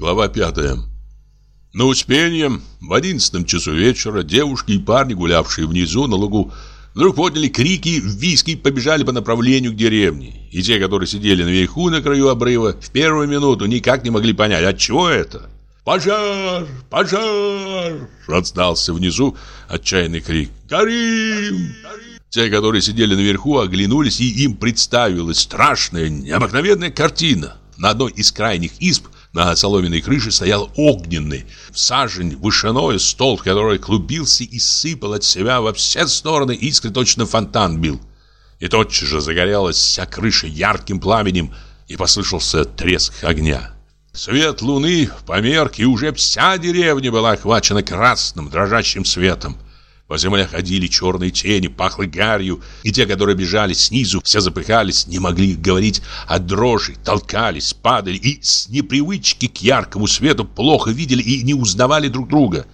Глава пятая. На Успенье в одиннадцатом часу вечера девушки и парни, гулявшие внизу на лугу, вдруг подняли крики, виски побежали по направлению к деревне. И те, которые сидели наверху на краю обрыва, в первую минуту никак не могли понять, от чего это. «Пожар! Пожар!» Раздался внизу отчаянный крик. «Горим!» Те, которые сидели наверху, оглянулись, и им представилась страшная, необыкновенная картина. На одной из крайних изб на соломенной крыше стоял огненный, в сажень вышиной стол, который клубился и сыпал от себя во все стороны искры, точно фонтан бил. И тотчас же загорелась вся крыша ярким пламенем, и послышался треск огня. Свет луны померк, и уже вся деревня была охвачена красным дрожащим светом. По земле ходили черные тени, пахло гарью, и те, которые бежали снизу, все запыхались, не могли говорить о дрожи, толкались, падали и с непривычки к яркому свету плохо видели и не узнавали друг друга.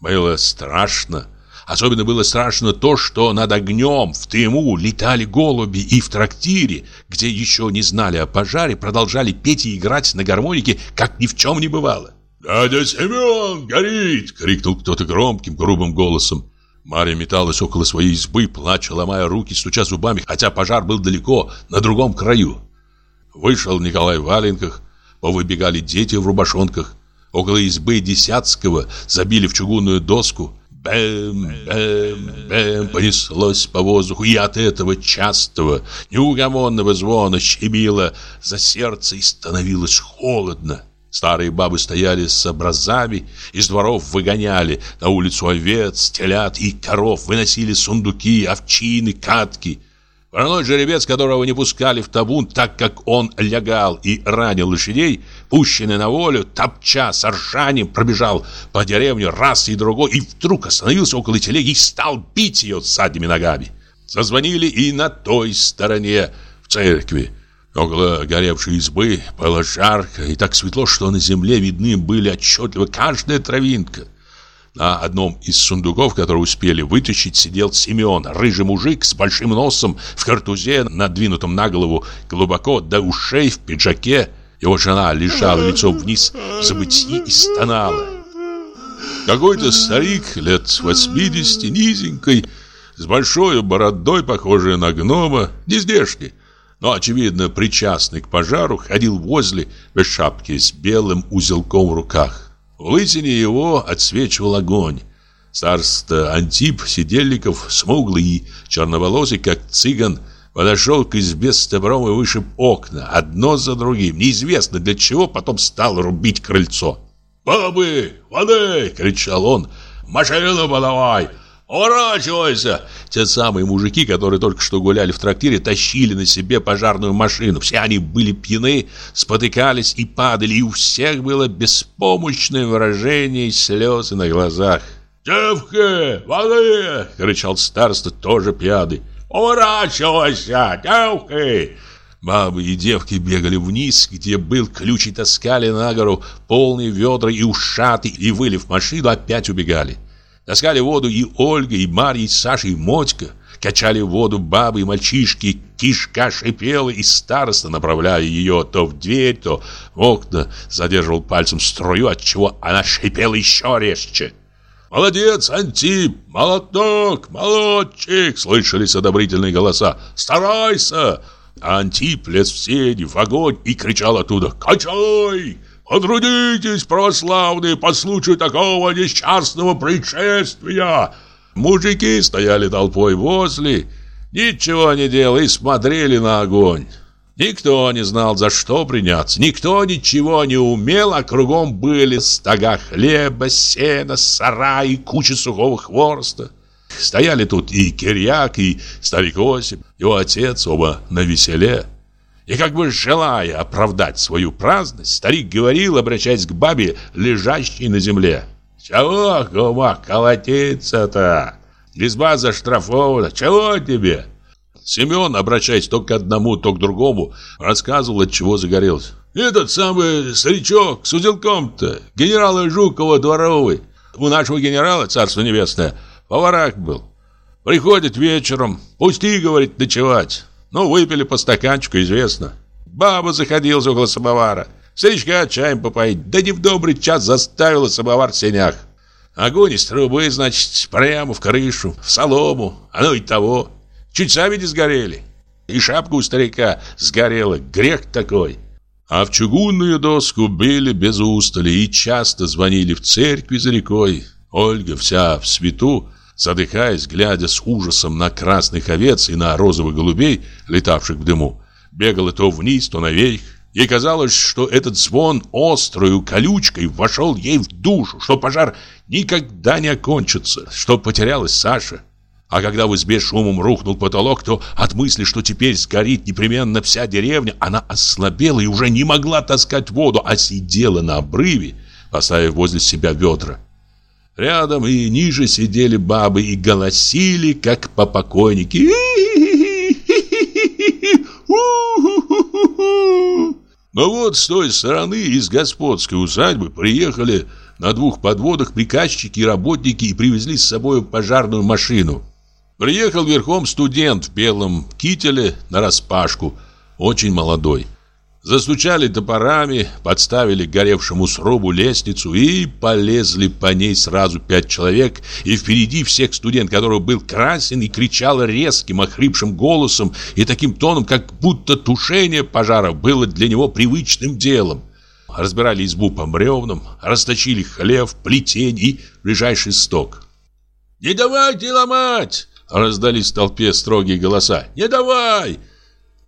Было страшно. Особенно было страшно то, что над огнем в дыму летали голуби и в трактире, где еще не знали о пожаре, продолжали петь и играть на гармонике, как ни в чем не бывало. «Дядя Семен горит!» — крикнул кто-то громким, грубым голосом. Марья металась около своей избы, плача, ломая руки, стуча зубами, хотя пожар был далеко, на другом краю. Вышел Николай в валенках, повыбегали дети в рубашонках. Около избы Десятского забили в чугунную доску. Бэм, бэм, бэм понеслось по воздуху, и от этого частого, неугомонного звона щемило за сердце и становилось холодно. Старые бабы стояли с образами, из дворов выгоняли на улицу овец, телят и коров, выносили сундуки, овчины, катки. Вороной жеребец, которого не пускали в табун, так как он лягал и ранил лошадей, пущенный на волю, топча с ржанием, пробежал по деревне раз и другой, и вдруг остановился около телеги и стал бить ее задними ногами. Зазвонили и на той стороне, в церкви. Около горевшей избы было жарко и так светло, что на земле видны были отчетливо каждая травинка. На одном из сундуков, который успели вытащить, сидел Семен, рыжий мужик с большим носом, в картузе, надвинутом на голову, глубоко до ушей, в пиджаке. Его жена лежала лицом вниз в забытии и стонала. Какой-то старик лет 80, низенький, с большой бородой, похожей на гнома, нездешний, но, очевидно, причастный к пожару, ходил возле без шапки с белым узелком в руках. В лысине его отсвечивал огонь. Староста Антип Сидельников, смуглый и черноволосый, как цыган, подошел к избе с топором и вышиб окна, одно за другим. Неизвестно для чего, потом стал рубить крыльцо. «Бабы, воды!» — кричал он. «Машину подавай!» «Уворачивайся!» Те самые мужики, которые только что гуляли в трактире, тащили на себе пожарную машину. Все они были пьяны, спотыкались и падали, и у всех было беспомощное выражение и слезы на глазах. «Девки, воды!» — кричал староста, тоже пьяный. «Уворачивайся, девки!» Бабы и девки бегали вниз, где был ключ и таскали на гору полные ведра и ушаты, и, вылив машину, опять убегали. Таскали воду и Ольга, и Марья, и Саша, и Мотька. Качали воду бабы и мальчишки, кишка шипела, и староста, направляя ее то в дверь, то в окна, задерживал пальцем струю, отчего она шипела еще резче. «Молодец, Антип! Молоток! Молодчик!» Слышались одобрительные голоса. «Старайся!» А Антип лез в сени, в огонь и кричал оттуда «Качай!» Потрудитесь, православные, по случаю такого несчастного происшествия!» Мужики стояли толпой возле, ничего не делали и смотрели на огонь. Никто не знал, за что приняться, никто ничего не умел, а кругом были стога хлеба, сена, сараи, куча сухого хвороста. Стояли тут и Кирьяк, и старик Осип, его отец, оба на веселе. И как бы желая оправдать свою праздность, старик говорил, обращаясь к бабе, лежащей на земле. «Чего, кума, колотиться-то? Изба заштрафована, чего тебе?» Семен, обращаясь то к одному, то к другому, рассказывал, от чего загорелся. «Этот самый старичок с узелком-то, генерала Жукова дворовый. У нашего генерала, царство небесное, поварак был. Приходит вечером, пусти, говорит, ночевать. Ну, выпили по стаканчику, известно. Баба заходила около самовара. Старичка чаем попоить, да не в добрый час заставила самовар в сенях. Огонь из трубы, значит, прямо в крышу, в солому, оно и того. Чуть сами не сгорели. И шапка у старика сгорела, грех такой. А в чугунную доску били без устали и часто звонили в церкви за рекой. Ольга вся в свету, задыхаясь, глядя с ужасом на красных овец и на розовых голубей, летавших в дыму, бегала то вниз, то наверх. Ей казалось, что этот звон острую колючкой вошел ей в душу, что пожар никогда не окончится, что потерялась Саша. А когда в избе шумом рухнул потолок, то от мысли, что теперь сгорит непременно вся деревня, она ослабела и уже не могла таскать воду, а сидела на обрыве, поставив возле себя ведра. Рядом и ниже сидели бабы и голосили, как по покойнике. Но вот с той стороны из господской усадьбы приехали на двух подводах приказчики и работники и привезли с собой пожарную машину. Приехал верхом студент в белом кителе на распашку, очень молодой. Застучали топорами, подставили горевшему срубу лестницу и полезли по ней сразу пять человек, и впереди всех студент, который был красен и кричал резким, охрипшим голосом и таким тоном, как будто тушение пожара было для него привычным делом. Разбирали избу по бревнам, расточили хлев, плетень и ближайший сток. «Не давайте ломать!» Раздались в толпе строгие голоса. «Не давай!»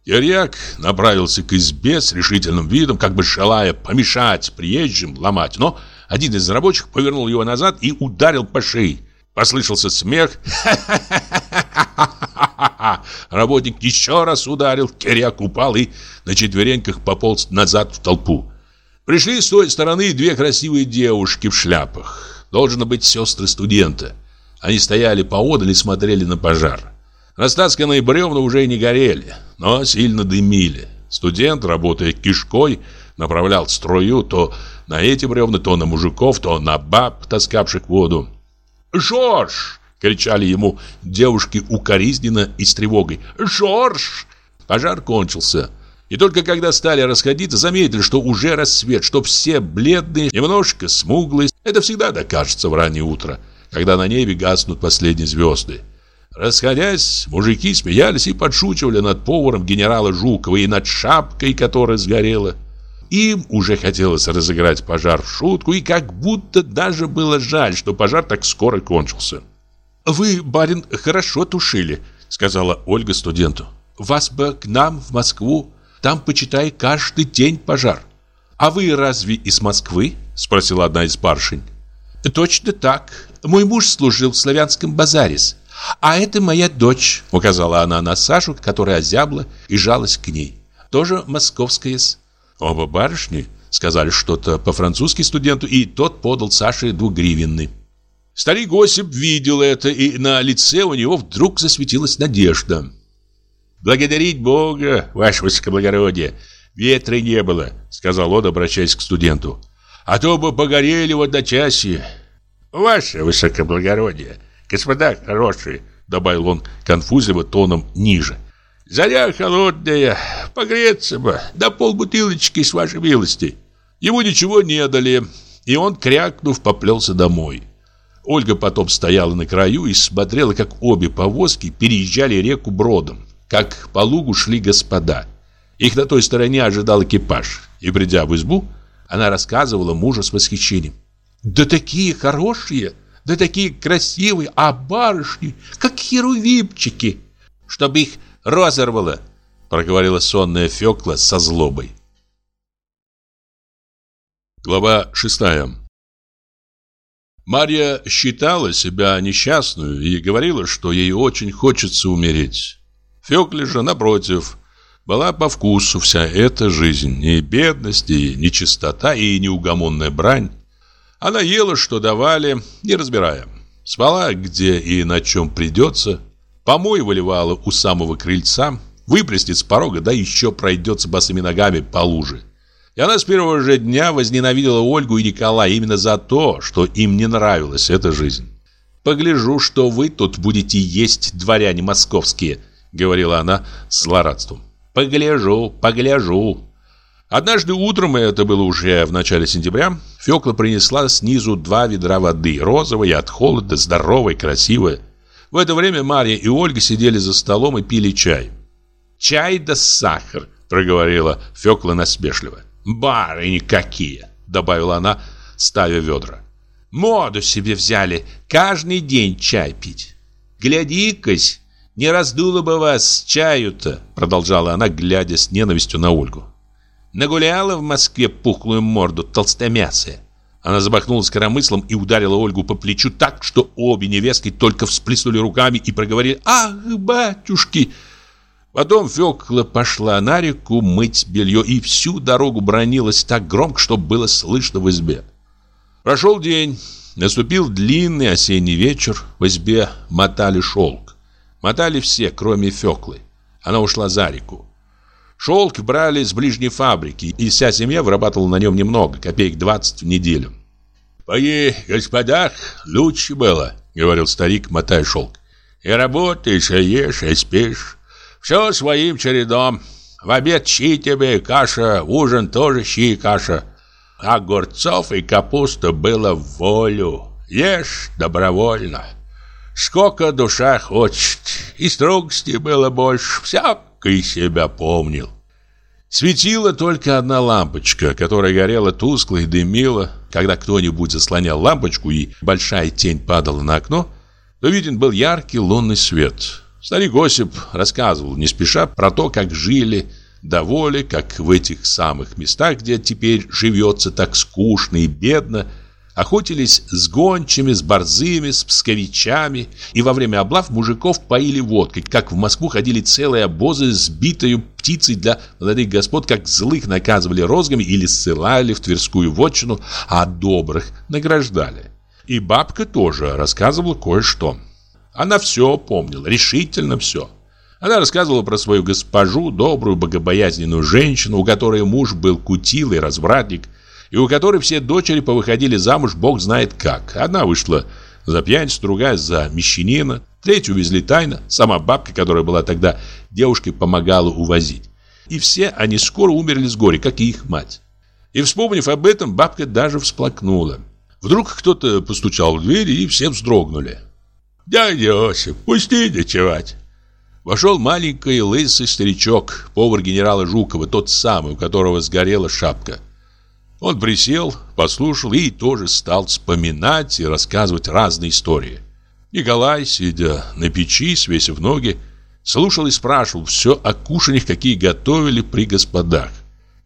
Кирьяк направился к избе с решительным видом, как бы желая помешать приезжим ломать, но один из рабочих повернул его назад и ударил по шее. Послышался смех. Работник еще раз ударил, Кирьяк упал и на четвереньках пополз назад в толпу. Пришли с той стороны две красивые девушки в шляпах. Должно быть сестры студента. Они стояли поодаль и смотрели на пожар. Растасканные бревна уже не горели, но сильно дымили. Студент, работая кишкой, направлял струю то на эти бревна, то на мужиков, то на баб, таскавших воду. «Жорж!» — кричали ему девушки укоризненно и с тревогой. «Жорж!» Пожар кончился. И только когда стали расходиться, заметили, что уже рассвет, что все бледные, немножко смуглые. Это всегда докажется в раннее утро когда на небе гаснут последние звезды. Расходясь, мужики смеялись и подшучивали над поваром генерала Жукова и над шапкой, которая сгорела. Им уже хотелось разыграть пожар в шутку, и как будто даже было жаль, что пожар так скоро кончился. «Вы, барин, хорошо тушили», — сказала Ольга студенту. «Вас бы к нам в Москву, там, почитай, каждый день пожар». «А вы разве из Москвы?» — спросила одна из барышень. «Точно так. Мой муж служил в славянском базарис. А это моя дочь», — указала она на Сашу, которая озябла и жалась к ней. «Тоже московская -с. Оба барышни сказали что-то по-французски студенту, и тот подал Саше двугривенный. Старик Осип видел это, и на лице у него вдруг засветилась надежда. «Благодарить Бога, ваше высокоблагородие, ветра не было», — сказал он, обращаясь к студенту. «А то бы погорели в одночасье. «Ваше высокоблагородие, господа хорошие», добавил он конфузливо тоном ниже. «Заря холодная, погреться бы, да полбутылочки с вашей милости». Ему ничего не дали, и он, крякнув, поплелся домой. Ольга потом стояла на краю и смотрела, как обе повозки переезжали реку бродом, как по лугу шли господа. Их на той стороне ожидал экипаж, и, придя в избу, она рассказывала мужу с восхищением. Да такие хорошие, да такие красивые, а барышни, как херувимчики, чтобы их разорвало, проговорила сонная Фёкла со злобой. Глава шестая Марья считала себя несчастную и говорила, что ей очень хочется умереть. Фёкле же, напротив, была по вкусу вся эта жизнь, и бедность, и нечистота, и неугомонная брань. Она ела, что давали, не разбирая. Спала, где и на чем придется. Помой выливала у самого крыльца, выплеснет с порога, да еще пройдется босыми ногами по луже. И она с первого же дня возненавидела Ольгу и Николая именно за то, что им не нравилась эта жизнь. «Погляжу, что вы тут будете есть, дворяне московские», — говорила она с злорадством. «Погляжу, погляжу». Однажды утром, это было уже в начале сентября, Фёкла принесла снизу два ведра воды, розовой от холода, здоровой, красивой. В это время Марья и Ольга сидели за столом и пили чай. «Чай да сахар», — проговорила Фёкла насмешливо. «Барыни какие!» — добавила она, ставя ведра. «Моду себе взяли каждый день чай пить. Гляди-кась, не раздуло бы вас чаю-то», — продолжала она, глядя с ненавистью на Ольгу. Нагуляла в Москве пухлую морду толстомясая. Она замахнулась коромыслом и ударила Ольгу по плечу так, что обе невестки только всплеснули руками и проговорили «Ах, батюшки!». Потом Фёкла пошла на реку мыть белье и всю дорогу бронилась так громко, что было слышно в избе. Прошел день, наступил длинный осенний вечер, в избе мотали шелк. Мотали все, кроме Фёклы. Она ушла за реку. Шелк брали с ближней фабрики, и вся семья вырабатывала на нем немного, копеек 20 в неделю. «Пои, господах, лучше было», — говорил старик, мотая шелк. «И работаешь, и ешь, и спишь. Все своим чередом. В обед щи тебе, каша, ужин тоже щи и каша. Огурцов и капуста было в волю. Ешь добровольно. Сколько душа хочет. И строгости было больше. Вся и себя помнил. Светила только одна лампочка, которая горела тускло и дымила. Когда кто-нибудь заслонял лампочку и большая тень падала на окно, то виден был яркий лунный свет. Старик Осип рассказывал не спеша про то, как жили доволе, как в этих самых местах, где теперь живется так скучно и бедно, охотились с гончими, с борзыми, с псковичами, и во время облав мужиков поили водкой, как в Москву ходили целые обозы с битою птицей для молодых господ, как злых наказывали розгами или ссылали в Тверскую вотчину, а добрых награждали. И бабка тоже рассказывала кое-что. Она все помнила, решительно все. Она рассказывала про свою госпожу, добрую, богобоязненную женщину, у которой муж был кутилый, развратник, и у которой все дочери повыходили замуж бог знает как. Одна вышла за пьяницу, другая за мещанина, третью увезли тайно, сама бабка, которая была тогда девушкой, помогала увозить. И все они скоро умерли с горя, как и их мать. И вспомнив об этом, бабка даже всплакнула. Вдруг кто-то постучал в дверь, и все вздрогнули. «Дядя Осип, пусти ночевать!» Вошел маленький лысый старичок, повар генерала Жукова, тот самый, у которого сгорела шапка. Он присел, послушал и тоже стал вспоминать и рассказывать разные истории. Николай, сидя на печи, свесив ноги, слушал и спрашивал все о кушаньях, какие готовили при господах.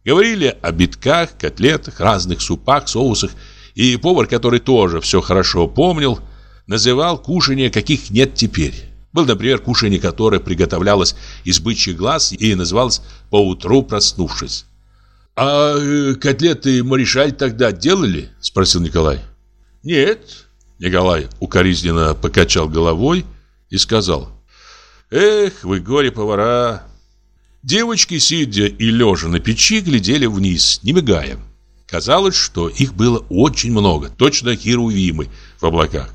Говорили о битках, котлетах, разных супах, соусах, и повар, который тоже все хорошо помнил, называл кушанья, каких нет теперь. Был, например, кушанье, которое приготовлялось из бычьих глаз и называлось «поутру проснувшись». «А э, котлеты Маришаль тогда делали?» – спросил Николай. «Нет». Николай укоризненно покачал головой и сказал. «Эх, вы горе-повара!» Девочки, сидя и лежа на печи, глядели вниз, не мигая. Казалось, что их было очень много, точно херувимы в облаках.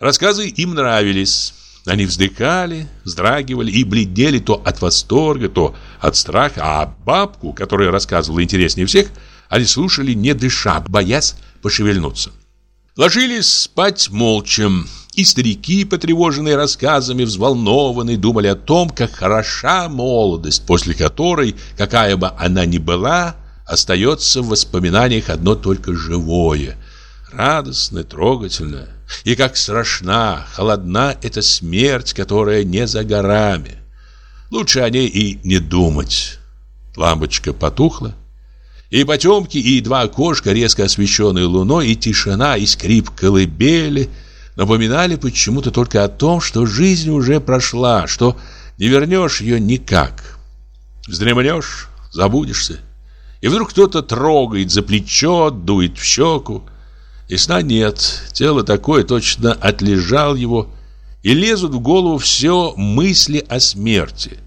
Рассказы им нравились. Они вздыхали, вздрагивали и бледнели то от восторга, то от страха, а бабку, которая рассказывала интереснее всех, они слушали не дыша, боясь пошевельнуться. Ложились спать молча, и старики, потревоженные рассказами, взволнованные, думали о том, как хороша молодость, после которой, какая бы она ни была, остается в воспоминаниях одно только живое, радостное, трогательное. И как страшна, холодна эта смерть, которая не за горами. Лучше о ней и не думать. Лампочка потухла. И потемки, и два окошка, резко освещенные луной, и тишина, и скрип колыбели напоминали почему-то только о том, что жизнь уже прошла, что не вернешь ее никак. Вздремнешь, забудешься. И вдруг кто-то трогает за плечо, дует в щеку. И сна нет, тело такое точно отлежал его, и лезут в голову все мысли о смерти.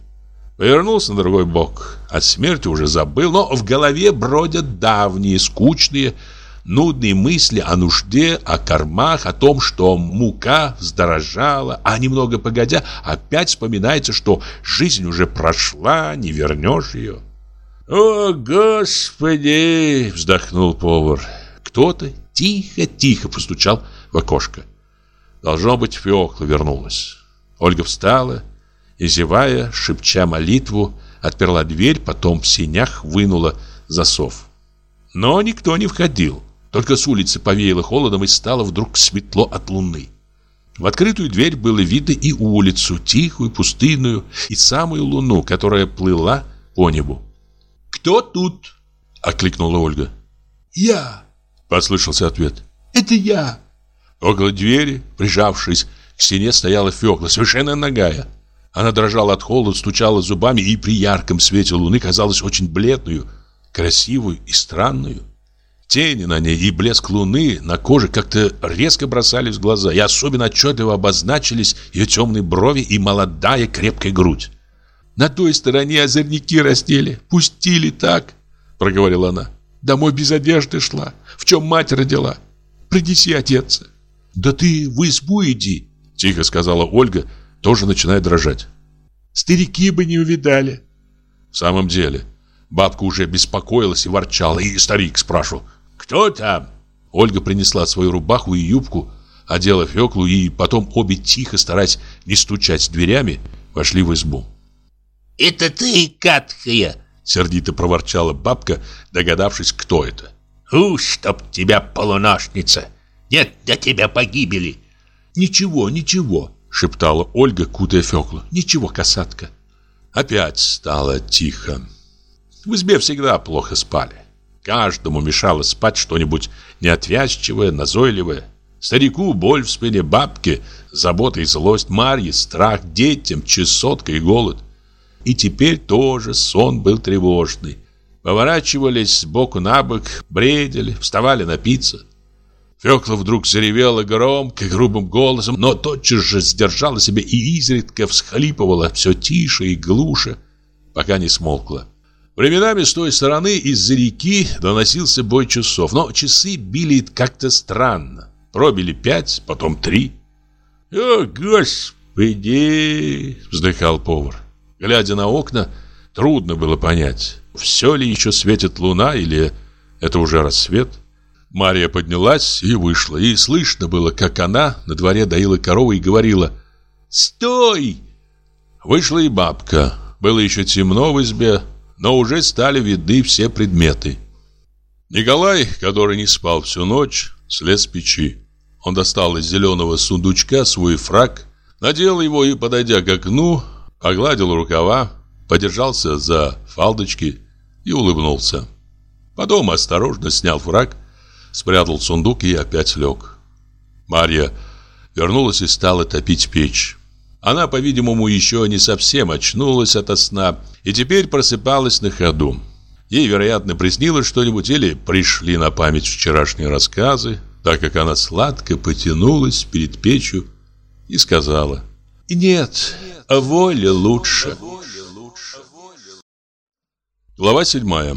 Повернулся на другой бок, о смерти уже забыл, но в голове бродят давние, скучные, нудные мысли о нужде, о кормах, о том, что мука вздорожала, а немного погодя опять вспоминается, что жизнь уже прошла, не вернешь ее. «О, Господи!» — вздохнул повар. Кто-то тихо-тихо постучал в окошко. Должно быть, Феокла вернулась. Ольга встала и, зевая, шепча молитву, отперла дверь, потом в синях вынула засов. Но никто не входил. Только с улицы повеяло холодом и стало вдруг светло от луны. В открытую дверь было видно и улицу, тихую, пустынную, и самую луну, которая плыла по небу. «Кто тут?» — окликнула Ольга. «Я!» — послышался ответ. «Это я!» Около двери, прижавшись к стене, стояла Фёкла, совершенно нагая. Она дрожала от холода, стучала зубами и при ярком свете луны казалась очень бледную, красивую и странную. Тени на ней и блеск луны на коже как-то резко бросались в глаза, и особенно отчетливо обозначились ее темные брови и молодая крепкая грудь. «На той стороне озорники растели, пустили так», — проговорила она. «Домой без одежды шла, в чем мать родила. Принеси одеться». «Да ты в избу иди», — тихо сказала Ольга, тоже начиная дрожать. «Старики бы не увидали». В самом деле, бабка уже беспокоилась и ворчала, и старик спрашивал, «Кто там?» Ольга принесла свою рубаху и юбку, одела Феклу, и потом обе тихо, стараясь не стучать дверями, вошли в избу. «Это ты, катхая!» Сердито проворчала бабка, догадавшись, кто это. «У, чтоб тебя, полуношница! Нет для тебя погибели!» «Ничего, ничего!» Шептала Ольга, кутая Феклу. «Ничего, касатка!» Опять стало тихо. В избе всегда плохо спали. Каждому мешало спать что-нибудь неотвязчивое, назойливое. Старику боль в спине, бабке забота и злость, Марье страх, детям чесотка и голод. И теперь тоже сон был тревожный. Поворачивались сбоку на бок, бредили, вставали напиться. Фёкла вдруг заревела громко, грубым голосом, но тотчас же сдержала себя и изредка всхлипывала все тише и глуше, пока не смолкла. Временами с той стороны из-за реки доносился бой часов, но часы били как-то странно. Пробили пять, потом три. «О, Господи!» — вздыхал повар. Глядя на окна, трудно было понять, все ли еще светит луна или это уже рассвет. Мария поднялась и вышла, и слышно было, как она на дворе доила корову и говорила «Стой!». Вышла и бабка. Было еще темно в избе, но уже стали видны все предметы. Николай, который не спал всю ночь, слез с печи. Он достал из зеленого сундучка свой фраг, надел его и, подойдя к окну, погладил рукава, подержался за фалдочки и улыбнулся. Потом осторожно снял фраг, спрятал сундук и опять лег. Марья вернулась и стала топить печь. Она, по-видимому, еще не совсем очнулась ото сна и теперь просыпалась на ходу. Ей, вероятно, приснилось что-нибудь или пришли на память вчерашние рассказы, так как она сладко потянулась перед печью и сказала «Нет, а воля лучше». Глава седьмая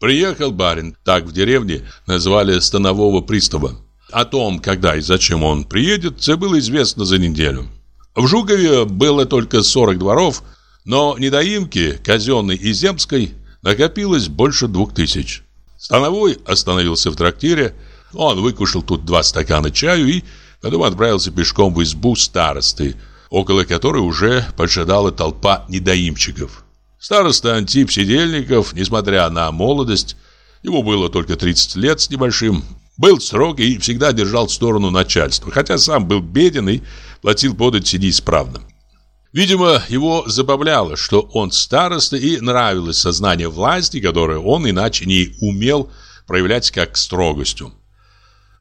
Приехал барин, так в деревне назвали станового пристава. О том, когда и зачем он приедет, это было известно за неделю. В Жукове было только 40 дворов, но недоимки, казенной и земской, накопилось больше двух тысяч. Становой остановился в трактире, он выкушал тут два стакана чаю и потом отправился пешком в избу старосты, около которой уже поджидала толпа недоимчиков. Староста Антип Сидельников, несмотря на молодость, ему было только 30 лет с небольшим, был строг и всегда держал сторону начальства, хотя сам был беден и платил подать неисправно. Видимо, его забавляло, что он староста и нравилось сознание власти, которое он иначе не умел проявлять как строгостью.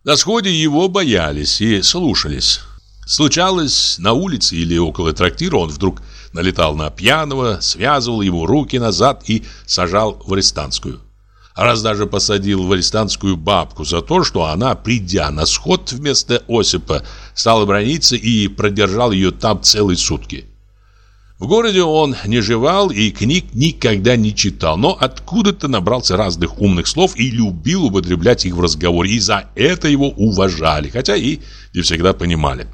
На сходе его боялись и слушались. Случалось, на улице или около трактира он вдруг налетал на пьяного, связывал ему руки назад и сажал в арестантскую. Раз даже посадил в арестантскую бабку за то, что она, придя на сход вместо Осипа, стала брониться и продержал ее там целые сутки. В городе он не жевал и книг никогда не читал, но откуда-то набрался разных умных слов и любил употреблять их в разговоре, и за это его уважали, хотя и не всегда понимали.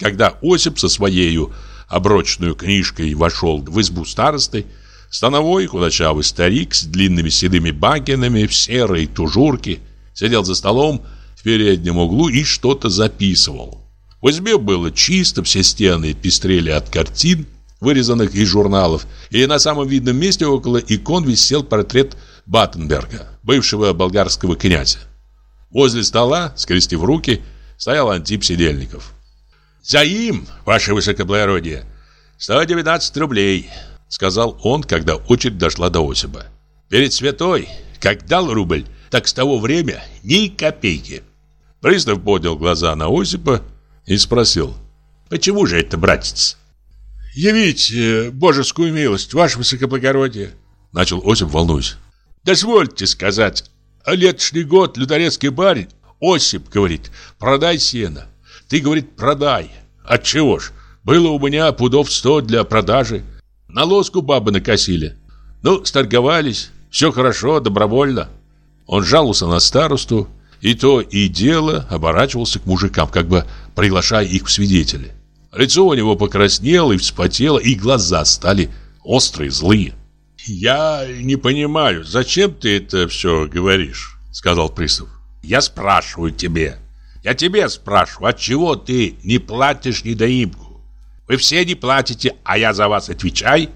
Когда Осип со своей оброчную книжкой вошел в избу старосты, Становой худощавый старик с длинными седыми бакенами в серой тужурке сидел за столом в переднем углу и что-то записывал. В избе было чисто, все стены пестрели от картин, вырезанных из журналов, и на самом видном месте около икон висел портрет Баттенберга, бывшего болгарского князя. Возле стола, скрестив руки, стоял Антип Сидельников. «За им, ваше высокоблагородие, 119 рублей», сказал он, когда очередь дошла до Осипа. «Перед святой, как дал рубль, так с того время ни копейки». Пристав поднял глаза на Осипа и спросил. «Почему же это, братец?» «Явите божескую милость, ваше высокоблагородие», начал Осип, волнуясь. «Дозвольте сказать, летошний год люторецкий барин Осип говорит, продай сено. Ты, говорит, продай. Отчего ж? Было у меня пудов сто для продажи. На лоску бабы накосили. Ну, сторговались. Все хорошо, добровольно. Он жаловался на старосту, и то и дело оборачивался к мужикам, как бы приглашая их в свидетели. Лицо у него покраснело и вспотело, и глаза стали острые, злые. «Я не понимаю, зачем ты это все говоришь?» Сказал пристав. «Я спрашиваю тебе. Я тебе спрашиваю, отчего ты не платишь недоимку? Вы все не платите, а я за вас отвечай.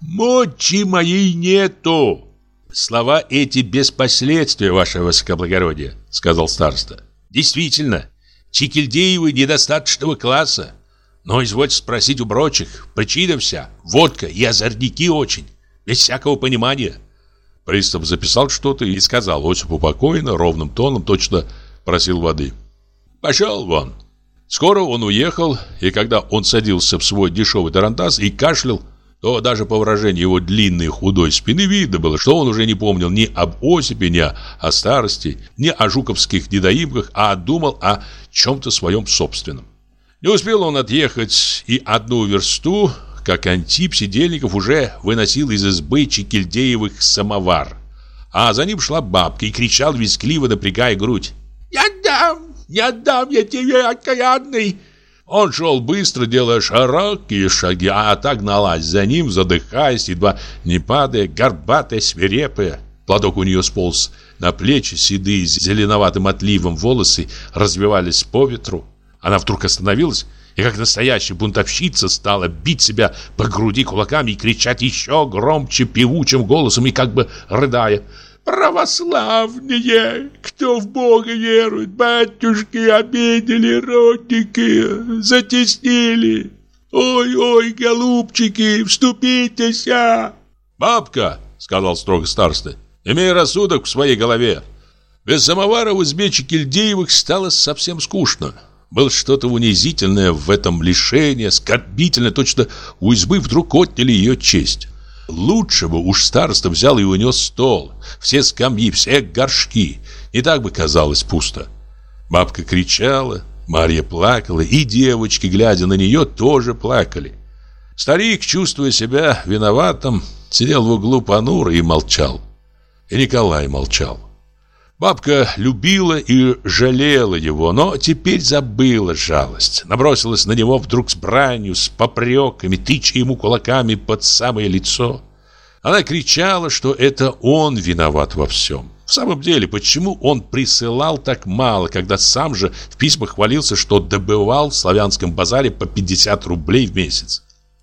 Мочи моей нету!» «Слова эти без последствий, ваше высокоблагородие», — сказал староста. «Действительно, Чикильдеевы недостаточного класса. Но извольте спросить у прочих, причина вся, водка и озорники очень без всякого понимания. Пристав записал что-то и сказал Осипу покойно, ровным тоном, точно просил воды. Пошел вон. Скоро он уехал, и когда он садился в свой дешевый тарантас и кашлял, то даже по выражению его длинной худой спины видно было, что он уже не помнил ни об Осипе, ни о старости, ни о жуковских недоимках, а думал о чем-то своем собственном. Не успел он отъехать и одну версту, как Антип Сидельников уже выносил из избы Чекильдеевых самовар. А за ним шла бабка и кричал вискливо, напрягая грудь. «Не отдам! Не отдам я тебе, окаянный!» Он шел быстро, делая широкие шаги, а так гналась за ним, задыхаясь, едва не падая, горбатая, свирепая. Платок у нее сполз на плечи, седые, зеленоватым отливом волосы развивались по ветру. Она вдруг остановилась и как настоящая бунтовщица стала бить себя по груди кулаками и кричать еще громче певучим голосом и как бы рыдая. «Православные! Кто в Бога верует? Батюшки обидели родники, затеснили! Ой-ой, голубчики, вступитесь!» а!» «Бабка!» — сказал строго староста. «Имей рассудок в своей голове!» Без самовара в избе Чекильдеевых стало совсем скучно. Было что-то унизительное в этом лишении, оскорбительное, точно у избы вдруг отняли ее честь. Лучше бы уж староста взял и унес стол, все скамьи, все горшки. И так бы казалось пусто. Бабка кричала, Марья плакала, и девочки, глядя на нее, тоже плакали. Старик, чувствуя себя виноватым, сидел в углу понуро и молчал. И Николай молчал. Бабка любила и жалела его, но теперь забыла жалость. Набросилась на него вдруг с бранью, с попреками, тыча ему кулаками под самое лицо. Она кричала, что это он виноват во всем. В самом деле, почему он присылал так мало, когда сам же в письмах хвалился, что добывал в славянском базаре по 50 рублей в месяц?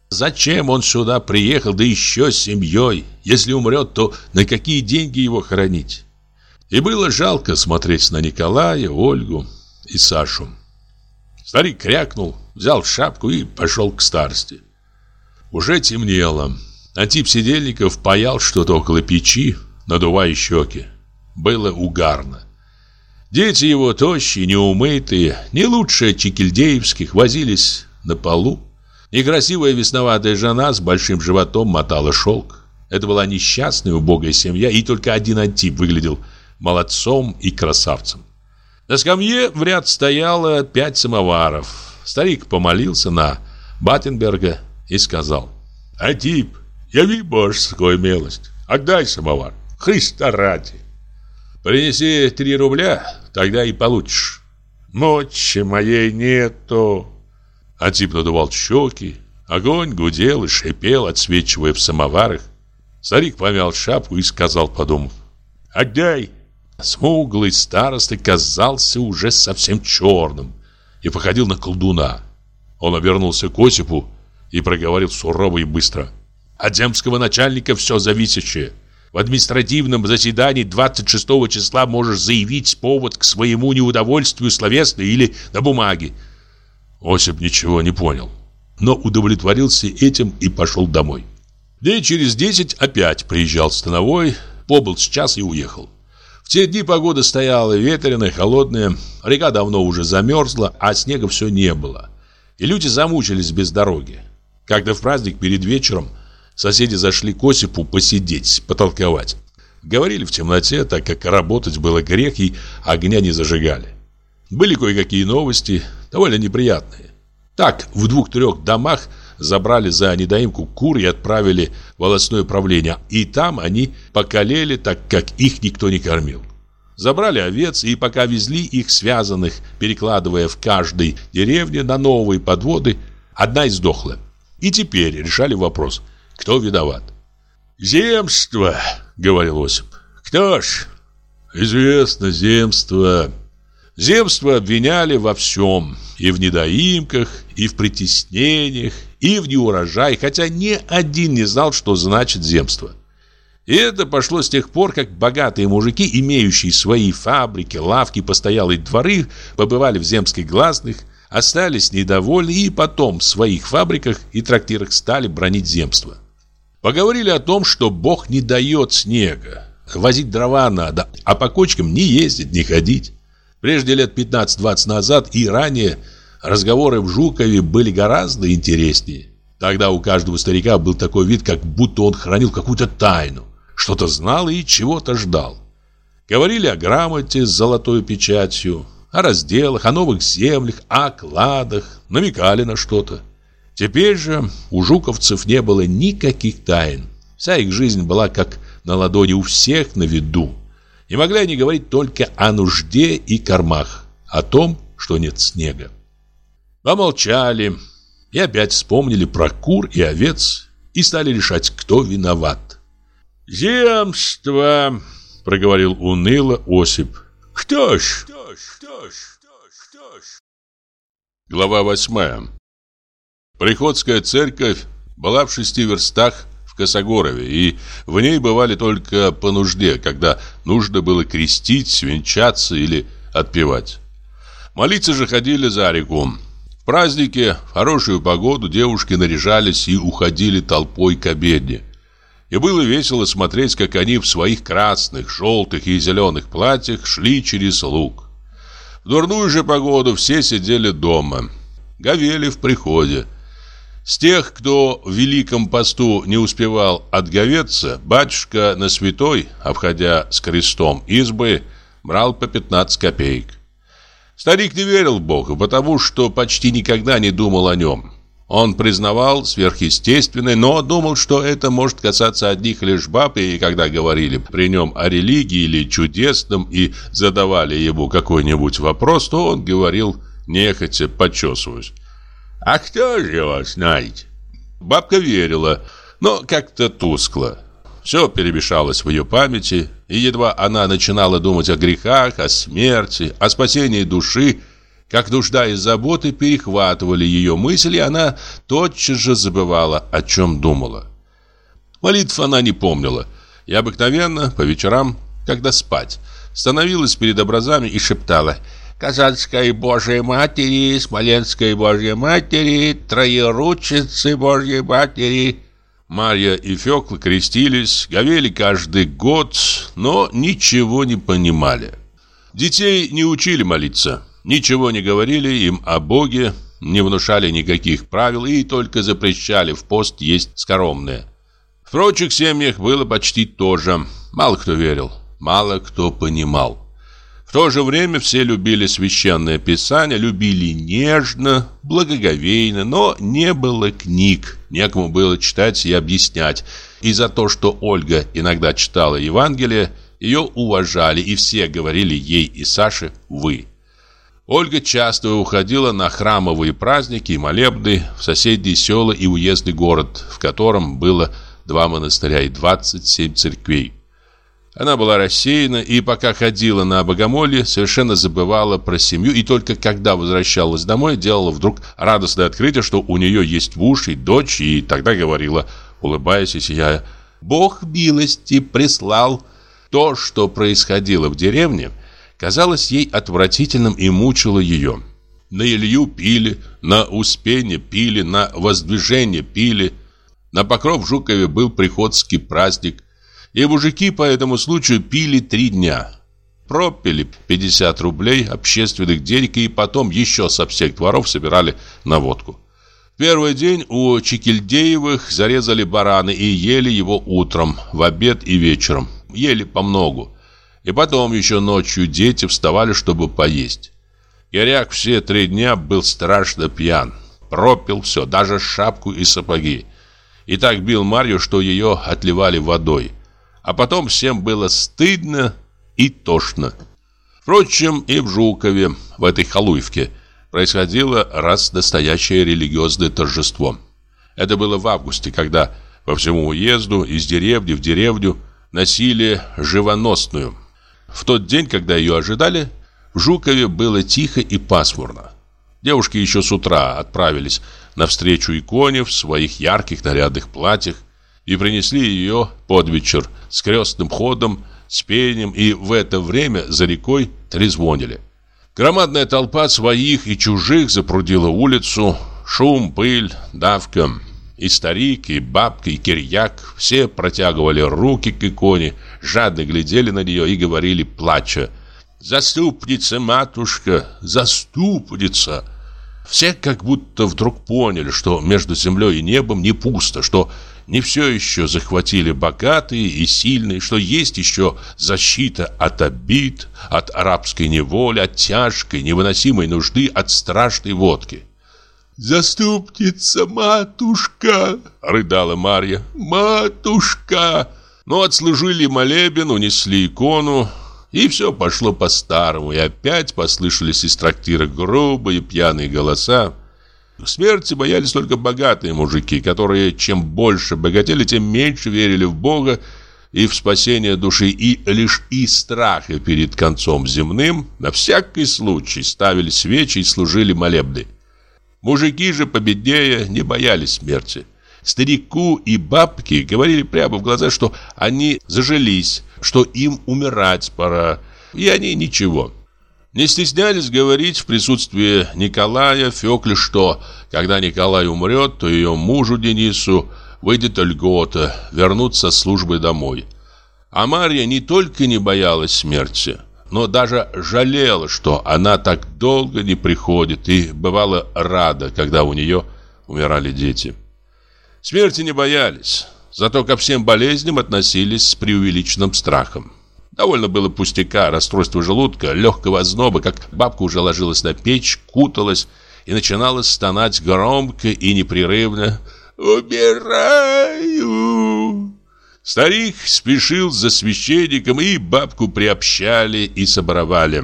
Зачем он сюда приехал, да еще с семьей? Если умрет, то на какие деньги его хоронить? И было жалко смотреть на Николая, Ольгу и Сашу. Старик крякнул, взял шапку и пошел к старости. Уже темнело. Антип Сидельников паял что-то около печи, надувая щеки. Было угарно. Дети его тощие, неумытые, не лучше чекильдеевских, возились на полу. Некрасивая весноватая жена с большим животом мотала шелк. Это была несчастная, убогая семья, и только один Антип выглядел молодцом и красавцем. На скамье в ряд стояло пять самоваров. Старик помолился на Баттенберга и сказал «Атип, яви божескую милость, отдай самовар, Христа ради. Принеси три рубля, тогда и получишь». «Мочи моей нету!» Атип надувал щеки, огонь гудел и шипел, отсвечивая в самоварах. Старик помял шапку и сказал, подумав, «Отдай!» Смуглый староста казался уже совсем черным и походил на колдуна. Он обернулся к Осипу и проговорил сурово и быстро. «От земского начальника все зависящее. В административном заседании 26 числа можешь заявить повод к своему неудовольствию словесно или на бумаге». Осип ничего не понял, но удовлетворился этим и пошел домой. День через десять опять приезжал Становой, побыл с час и уехал. Те дни погода стояла ветреная, холодная, река давно уже замерзла, а снега все не было. И люди замучились без дороги. Когда в праздник перед вечером соседи зашли к Осипу посидеть, потолковать. Говорили в темноте, так как работать было грех и огня не зажигали. Были кое-какие новости, довольно неприятные. Так, в двух-трех домах забрали за недоимку кур и отправили в волосное правление. И там они покалели, так как их никто не кормил. Забрали овец и пока везли их связанных, перекладывая в каждой деревне на новые подводы, одна издохла. И теперь решали вопрос, кто виноват. «Земство», — говорил Осип. «Кто ж?» «Известно, земство». Земство обвиняли во всем, и в недоимках, и в притеснениях, и в неурожай, хотя ни один не знал, что значит земство. И это пошло с тех пор, как богатые мужики, имеющие свои фабрики, лавки, постоялые дворы, побывали в земских гласных, остались недовольны и потом в своих фабриках и трактирах стали бронить земство. Поговорили о том, что Бог не дает снега, возить дрова надо, а по кочкам не ездить, не ходить. Прежде лет 15-20 назад и ранее разговоры в Жукове были гораздо интереснее. Тогда у каждого старика был такой вид, как будто он хранил какую-то тайну, что-то знал и чего-то ждал. Говорили о грамоте с золотой печатью, о разделах, о новых землях, о кладах, намекали на что-то. Теперь же у жуковцев не было никаких тайн. Вся их жизнь была как на ладони у всех на виду. Не могли они говорить только о нужде и кормах, о том, что нет снега. Помолчали и опять вспомнили про кур и овец и стали решать, кто виноват. «Земство!» — проговорил уныло Осип. «Кто ж?» Глава восьмая. Приходская церковь была в шести верстах в Косогорове, и в ней бывали только по нужде, когда нужно было крестить, венчаться или отпевать. Молиться же ходили за реку. В празднике, в хорошую погоду девушки наряжались и уходили толпой к обедне. И было весело смотреть, как они в своих красных, желтых и зеленых платьях шли через луг. В дурную же погоду все сидели дома, говели в приходе, с тех, кто в Великом посту не успевал отговеться, батюшка на святой, обходя с крестом избы, брал по 15 копеек. Старик не верил в Бога, потому что почти никогда не думал о нем. Он признавал сверхъестественное, но думал, что это может касаться одних лишь баб, и когда говорили при нем о религии или чудесном и задавали ему какой-нибудь вопрос, то он говорил нехотя, почесываясь. А кто же его знает? Бабка верила, но как-то тускло. Все перемешалось в ее памяти, и едва она начинала думать о грехах, о смерти, о спасении души, как нужда и заботы перехватывали ее мысли, она тотчас же забывала, о чем думала. Молитв она не помнила, и обыкновенно по вечерам, когда спать, становилась перед образами и шептала – Казанской Божьей Матери, Смоленской Божьей Матери, Троеручицы Божьей Матери. Марья и Фёкла крестились, говели каждый год, но ничего не понимали. Детей не учили молиться, ничего не говорили им о Боге, не внушали никаких правил и только запрещали в пост есть скоромное. В прочих семьях было почти то же. Мало кто верил, мало кто понимал. В то же время все любили священное писание, любили нежно, благоговейно, но не было книг, некому было читать и объяснять. И за то, что Ольга иногда читала Евангелие, ее уважали, и все говорили ей и Саше «вы». Ольга часто уходила на храмовые праздники и молебны в соседние села и уездный город, в котором было два монастыря и 27 церквей. Она была рассеяна и пока ходила на богомолье, совершенно забывала про семью и только когда возвращалась домой, делала вдруг радостное открытие, что у нее есть муж и дочь, и тогда говорила, улыбаясь и сияя, «Бог милости прислал». То, что происходило в деревне, казалось ей отвратительным и мучило ее. На Илью пили, на Успение пили, на Воздвижение пили. На Покров Жукове был приходский праздник – и мужики по этому случаю пили три дня. Пропили 50 рублей общественных денег и потом еще со всех дворов собирали на водку. Первый день у Чекильдеевых зарезали бараны и ели его утром, в обед и вечером. Ели помногу. И потом еще ночью дети вставали, чтобы поесть. Яряк все три дня был страшно пьян. Пропил все, даже шапку и сапоги. И так бил Марью, что ее отливали водой а потом всем было стыдно и тошно. Впрочем, и в Жукове, в этой халуевке, происходило раз настоящее религиозное торжество. Это было в августе, когда по всему уезду из деревни в деревню носили живоносную. В тот день, когда ее ожидали, в Жукове было тихо и пасмурно. Девушки еще с утра отправились навстречу иконе в своих ярких нарядных платьях, и принесли ее под вечер с крестным ходом, с пением, и в это время за рекой трезвонили. Громадная толпа своих и чужих запрудила улицу, шум, пыль, давка. И старик, и бабка, и кирьяк все протягивали руки к иконе, жадно глядели на нее и говорили, плача, «Заступница, матушка, заступница!» Все как будто вдруг поняли, что между землей и небом не пусто, что не все еще захватили богатые и сильные, что есть еще защита от обид, от арабской неволи, от тяжкой, невыносимой нужды, от страшной водки. «Заступница, матушка!» — рыдала Марья. «Матушка!» Но отслужили молебен, унесли икону, и все пошло по-старому, и опять послышались из трактира грубые пьяные голоса. Смерти боялись только богатые мужики, которые чем больше богатели, тем меньше верили в Бога и в спасение души, и лишь из страха перед концом земным на всякий случай ставили свечи и служили молебны. Мужики же победнее не боялись смерти. Старику и бабке говорили прямо в глаза, что они зажились, что им умирать пора, и они ничего. Не стеснялись говорить в присутствии Николая Фёкле, что, когда Николай умрет, то ее мужу Денису выйдет льгота вернуться с службы домой. А Марья не только не боялась смерти, но даже жалела, что она так долго не приходит и бывала рада, когда у нее умирали дети. Смерти не боялись, зато ко всем болезням относились с преувеличенным страхом. Довольно было пустяка, расстройства желудка, легкого озноба, как бабка уже ложилась на печь, куталась и начинала стонать громко и непрерывно «Умираю!». Старик спешил за священником, и бабку приобщали и соборовали.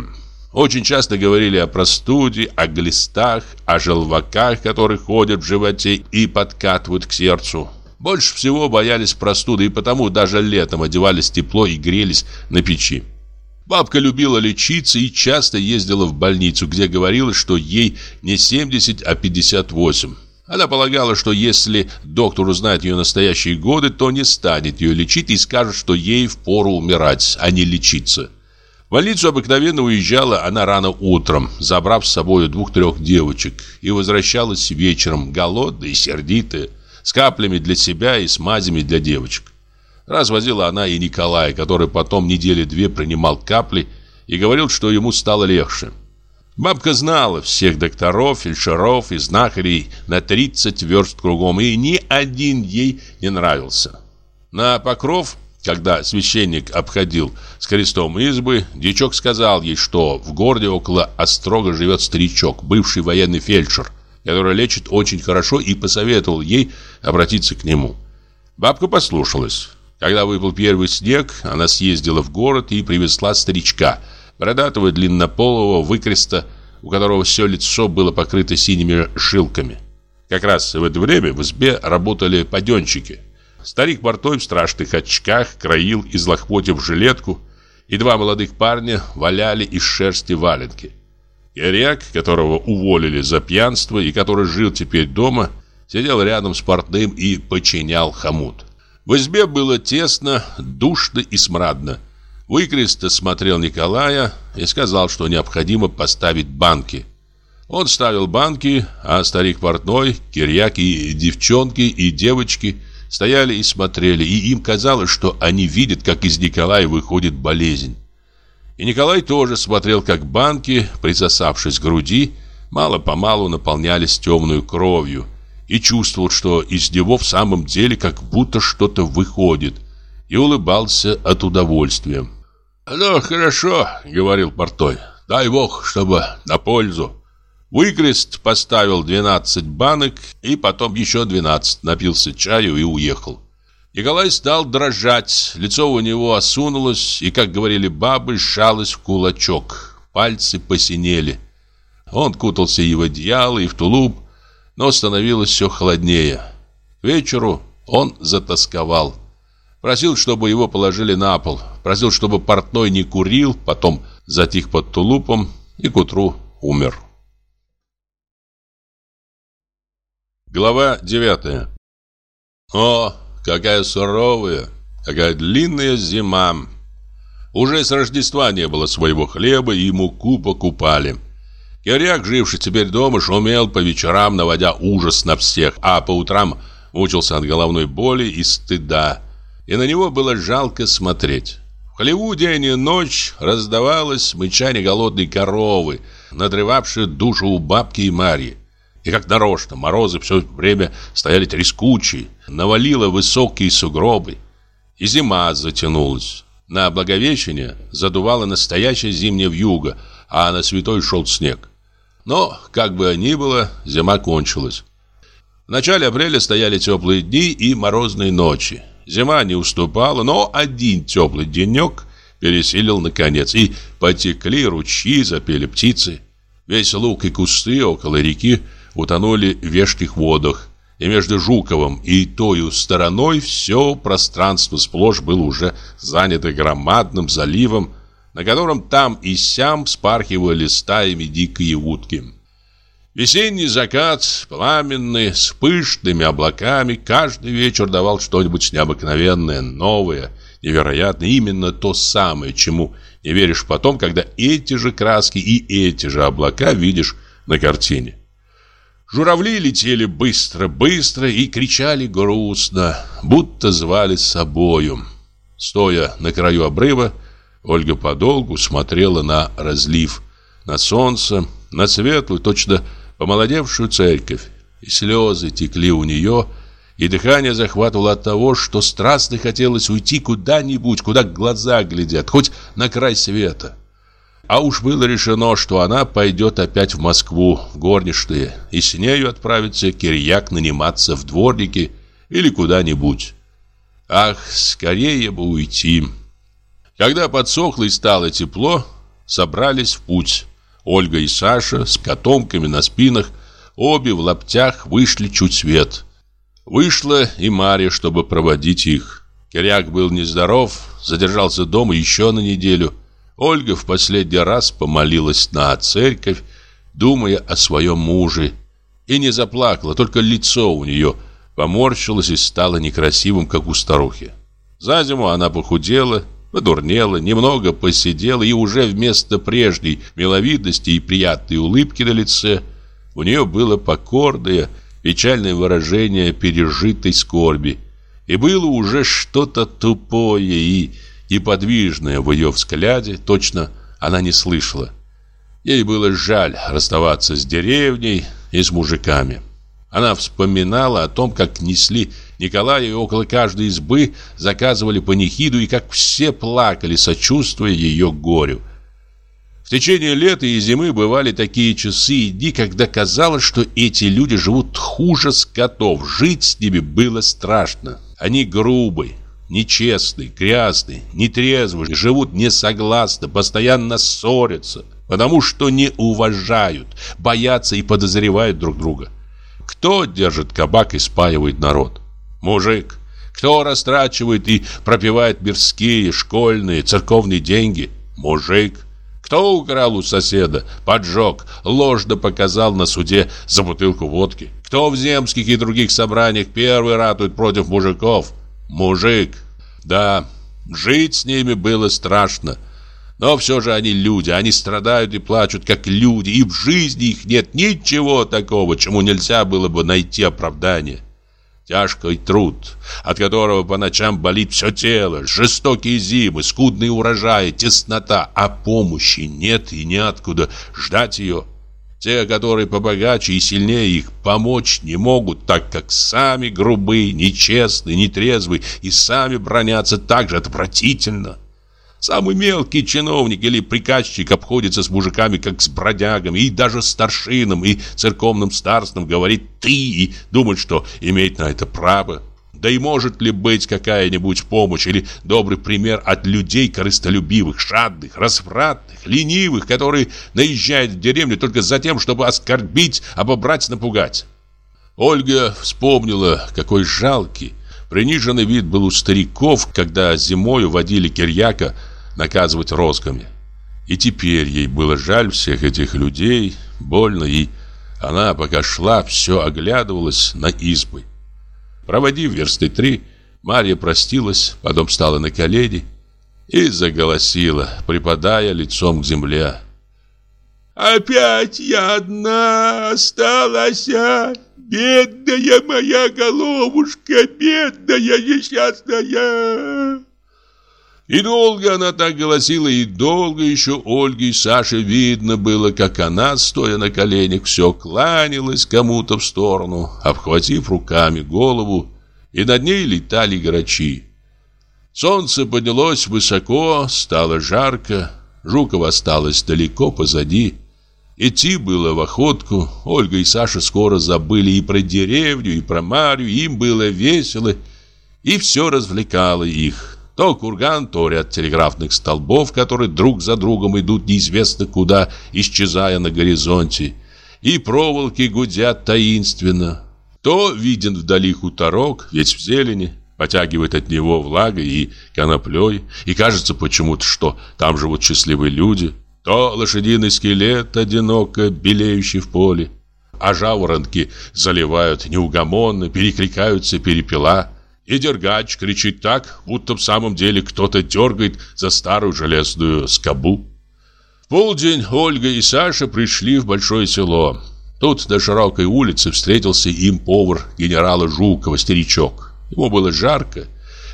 Очень часто говорили о простуде, о глистах, о желваках, которые ходят в животе и подкатывают к сердцу. Больше всего боялись простуды и потому даже летом одевались тепло и грелись на печи. Бабка любила лечиться и часто ездила в больницу, где говорила, что ей не 70, а 58. Она полагала, что если доктор узнает ее настоящие годы, то не станет ее лечить и скажет, что ей впору умирать, а не лечиться. В больницу обыкновенно уезжала она рано утром, забрав с собой двух-трех девочек, и возвращалась вечером, голодная и сердитая с каплями для себя и с мазями для девочек. Раз возила она и Николая, который потом недели две принимал капли и говорил, что ему стало легче. Бабка знала всех докторов, фельдшеров и знахарей на 30 верст кругом, и ни один ей не нравился. На покров, когда священник обходил с крестом избы, дичок сказал ей, что в городе около Острога живет старичок, бывший военный фельдшер, который лечит очень хорошо и посоветовал ей обратиться к нему. Бабка послушалась. Когда выпал первый снег, она съездила в город и привезла старичка, бородатого длиннополого выкреста, у которого все лицо было покрыто синими жилками. Как раз в это время в избе работали паденщики. Старик портой в страшных очках краил из лохмотьев жилетку, и два молодых парня валяли из шерсти валенки. Яряк, которого уволили за пьянство и который жил теперь дома, сидел рядом с портным и подчинял хомут. В избе было тесно, душно и смрадно. Выкрест смотрел Николая и сказал, что необходимо поставить банки. Он ставил банки, а старик портной, Кирьяк и девчонки и девочки стояли и смотрели, и им казалось, что они видят, как из Николая выходит болезнь. И Николай тоже смотрел, как банки, присосавшись к груди, мало-помалу наполнялись темной кровью – и чувствовал, что из него в самом деле как будто что-то выходит, и улыбался от удовольствия. «Ну, хорошо», — говорил Портой, — «дай бог, чтобы на пользу». Выкрест поставил 12 банок и потом еще 12, напился чаю и уехал. Николай стал дрожать, лицо у него осунулось и, как говорили бабы, сжалось в кулачок. Пальцы посинели. Он кутался и в одеяло, и в тулуп, но становилось все холоднее. К вечеру он затасковал. Просил, чтобы его положили на пол. Просил, чтобы портной не курил, потом затих под тулупом и к утру умер. Глава 9 О, какая суровая, какая длинная зима. Уже с Рождества не было своего хлеба, и муку покупали. Киряк, живший теперь дома, шумел по вечерам, наводя ужас на всех, а по утрам мучился от головной боли и стыда. И на него было жалко смотреть. В хлеву день и ночь раздавалось мычание голодной коровы, надрывавшей душу у бабки и Марьи. И как нарочно, морозы все время стояли трескучие, навалило высокие сугробы. И зима затянулась. На Благовещение задувало настоящее зимнее вьюга, а на Святой шел снег. Но, как бы ни было, зима кончилась. В начале апреля стояли теплые дни и морозные ночи. Зима не уступала, но один теплый денек пересилил наконец. И потекли ручьи, запели птицы. Весь луг и кусты около реки утонули в вешних водах. И между Жуковым и тою стороной все пространство сплошь было уже занято громадным заливом, на котором там и сям спархивали стаями дикие утки. Весенний закат, пламенный, с пышными облаками, каждый вечер давал что-нибудь необыкновенное, новое, невероятное, именно то самое, чему не веришь потом, когда эти же краски и эти же облака видишь на картине. Журавли летели быстро-быстро и кричали грустно, будто звали с собою. Стоя на краю обрыва, Ольга подолгу смотрела на разлив, на солнце, на светлую, точно помолодевшую церковь. И слезы текли у нее, и дыхание захватывало от того, что страстно хотелось уйти куда-нибудь, куда глаза глядят, хоть на край света. А уж было решено, что она пойдет опять в Москву, горничные, и с нею отправится Кирьяк наниматься в дворники или куда-нибудь. Ах, скорее бы уйти. Когда подсохло и стало тепло, собрались в путь. Ольга и Саша с котомками на спинах, обе в лаптях вышли чуть свет. Вышла и Марья, чтобы проводить их. Киряк был нездоров, задержался дома еще на неделю. Ольга в последний раз помолилась на церковь, думая о своем муже. И не заплакала, только лицо у нее поморщилось и стало некрасивым, как у старухи. За зиму она похудела, Подурнела, немного посидела, и уже вместо прежней миловидности и приятной улыбки на лице у нее было покорное, печальное выражение пережитой скорби. И было уже что-то тупое и неподвижное в ее взгляде, точно она не слышала. Ей было жаль расставаться с деревней и с мужиками. Она вспоминала о том, как несли Николая около каждой избы заказывали панихиду, и как все плакали, сочувствуя ее горю. В течение лета и зимы бывали такие часы и дни, когда казалось, что эти люди живут хуже скотов. Жить с ними было страшно. Они грубые, нечестные, грязные, нетрезвые, живут несогласно, постоянно ссорятся, потому что не уважают, боятся и подозревают друг друга. Кто держит кабак и спаивает народ? Мужик. Кто растрачивает и пропивает мирские, школьные, церковные деньги? Мужик. Кто украл у соседа, поджег, ложно показал на суде за бутылку водки? Кто в земских и других собраниях первый ратует против мужиков? Мужик. Да, жить с ними было страшно. Но все же они люди, они страдают и плачут как люди, и в жизни их нет ничего такого, чему нельзя было бы найти оправдание. Тяжкий труд, от которого по ночам болит все тело, жестокие зимы, скудные урожаи, теснота, а помощи нет и неоткуда ждать ее. Те, которые побогаче и сильнее их, помочь не могут, так как сами грубые, нечестные, нетрезвые и сами бронятся так же отвратительно. Самый мелкий чиновник или приказчик обходится с мужиками, как с бродягами, и даже старшинам и церковным старством говорит «ты» и думает, что имеет на это право. Да и может ли быть какая-нибудь помощь или добрый пример от людей корыстолюбивых, шадных, развратных, ленивых, которые наезжают в деревню только за тем, чтобы оскорбить, обобрать, напугать? Ольга вспомнила, какой жалкий, Приниженный вид был у стариков, когда зимою водили Кирьяка наказывать розгами. И теперь ей было жаль всех этих людей, больно, и она, пока шла, все оглядывалась на избы. Проводив версты три, Марья простилась, потом встала на колени и заголосила, припадая лицом к земле. «Опять я одна осталась, а? Бедная моя головушка, бедная несчастная!» И долго она так голосила, и долго еще Ольге и Саше видно было, как она, стоя на коленях, все кланялась кому-то в сторону, обхватив руками голову, и над ней летали грачи. Солнце поднялось высоко, стало жарко, Жукова осталась далеко позади. Идти было в охотку. Ольга и Саша скоро забыли и про деревню, и про Марию. Им было весело, и все развлекало их. То курган, то ряд телеграфных столбов, которые друг за другом идут неизвестно куда, исчезая на горизонте. И проволоки гудят таинственно. То виден вдали хуторок, весь в зелени, потягивает от него влагой и коноплей, и кажется почему-то, что там живут счастливые люди – то лошадиный скелет, одиноко белеющий в поле, а жаворонки заливают неугомонно, перекликаются перепела, и дергач кричит так, будто в самом деле кто-то дергает за старую железную скобу. В полдень Ольга и Саша пришли в большое село. Тут на широкой улице встретился им повар генерала Жукова, старичок. Ему было жарко,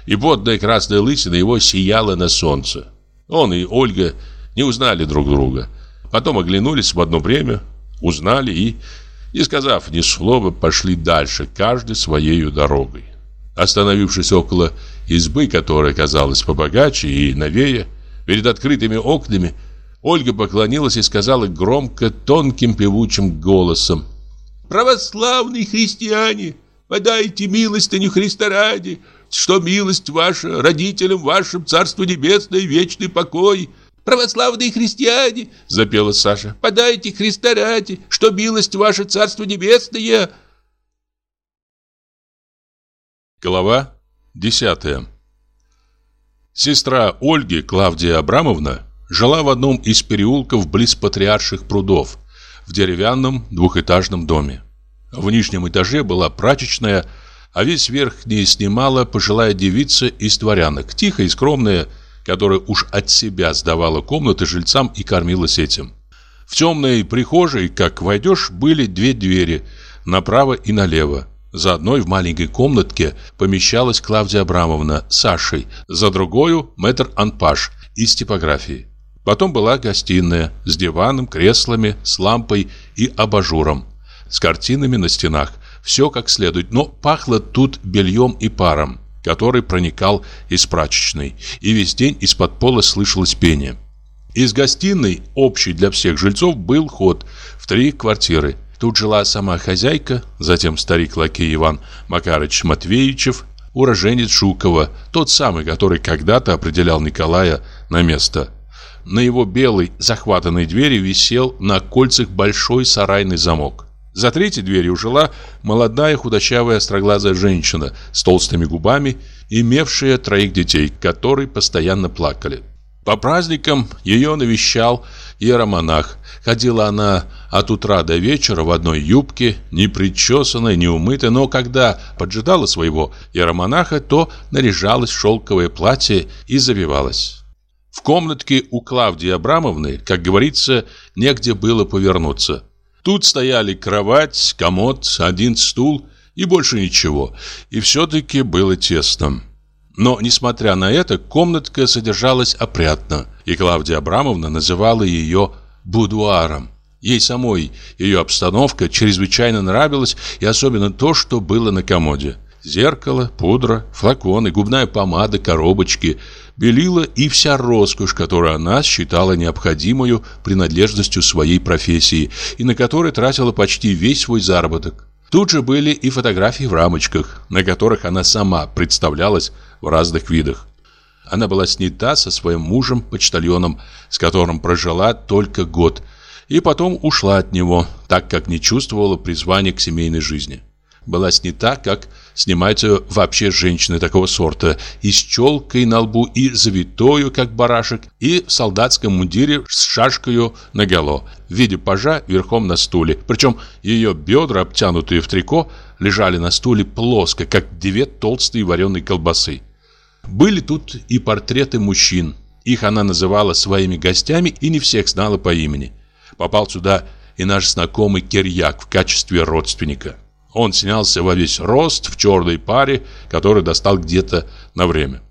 и водная красная лысина его сияла на солнце. Он и Ольга не узнали друг друга. Потом оглянулись в одно время, узнали и, не сказав ни слова, пошли дальше, каждый своей дорогой. Остановившись около избы, которая казалась побогаче и новее, перед открытыми окнами, Ольга поклонилась и сказала громко, тонким певучим голосом «Православные христиане, подайте милостыню Христа ради, что милость ваша родителям вашим Царство Небесное, вечный покой – православные христиане!» — запела Саша. «Подайте Христа ради, что милость ваша Царство Небесное!» Глава десятая Сестра Ольги, Клавдия Абрамовна, жила в одном из переулков близ Патриарших прудов, в деревянном двухэтажном доме. В нижнем этаже была прачечная, а весь верхний снимала пожилая девица из дворянок, тихая и скромная, которая уж от себя сдавала комнаты жильцам и кормилась этим. В темной прихожей, как войдешь, были две двери, направо и налево. За одной в маленькой комнатке помещалась Клавдия Абрамовна с Сашей, за другой мэтр Анпаш из типографии. Потом была гостиная с диваном, креслами, с лампой и абажуром, с картинами на стенах. Все как следует, но пахло тут бельем и паром который проникал из прачечной, и весь день из-под пола слышалось пение. Из гостиной, общей для всех жильцов, был ход в три квартиры. Тут жила сама хозяйка, затем старик-лакей Иван Макарыч Матвеевичев, уроженец Шукова, тот самый, который когда-то определял Николая на место. На его белой захватанной двери висел на кольцах большой сарайный замок. За третьей дверью жила молодая худощавая остроглазая женщина с толстыми губами имевшая троих детей, которые постоянно плакали. По праздникам ее навещал иеромонах. Ходила она от утра до вечера в одной юбке, не причесанной, не умытой, но когда поджидала своего иеромонаха, то наряжалась в шелковое платье и завивалась. В комнатке у Клавдии Абрамовны, как говорится, негде было повернуться. Тут стояли кровать, комод, один стул и больше ничего, и все-таки было тесно. Но, несмотря на это, комнатка содержалась опрятно, и Клавдия Абрамовна называла ее «будуаром». Ей самой ее обстановка чрезвычайно нравилась, и особенно то, что было на комоде. Зеркало, пудра, флаконы, губная помада, коробочки, белила и вся роскошь, которую она считала необходимую принадлежностью своей профессии и на которой тратила почти весь свой заработок. Тут же были и фотографии в рамочках, на которых она сама представлялась в разных видах. Она была снята со своим мужем-почтальоном, с которым прожила только год, и потом ушла от него, так как не чувствовала призвания к семейной жизни. Была снята, как снимаются вообще женщины такого сорта, и с челкой на лбу, и завитою, как барашек, и в солдатском мундире с шашкою наголо, в виде пажа верхом на стуле. Причем ее бедра, обтянутые в трико, лежали на стуле плоско, как две толстые вареные колбасы. Были тут и портреты мужчин. Их она называла своими гостями и не всех знала по имени. Попал сюда и наш знакомый Кирьяк в качестве родственника. Он снялся во весь рост в черной паре, который достал где-то на время.